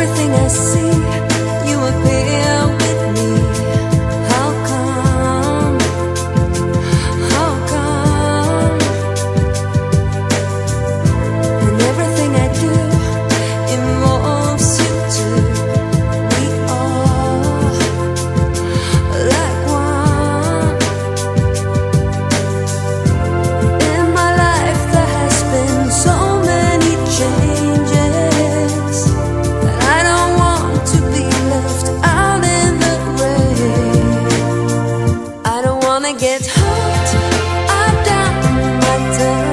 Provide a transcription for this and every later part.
everything I see. I'm done my time.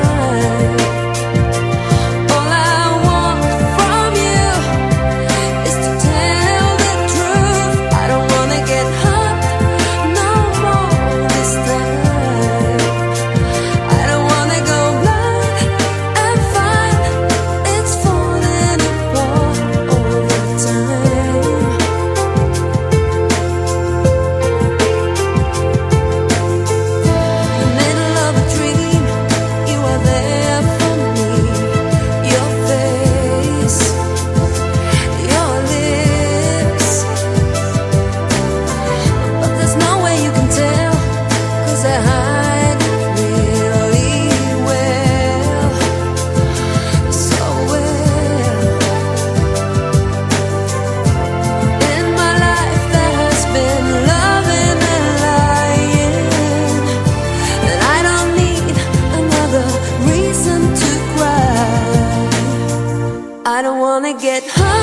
wanna get high.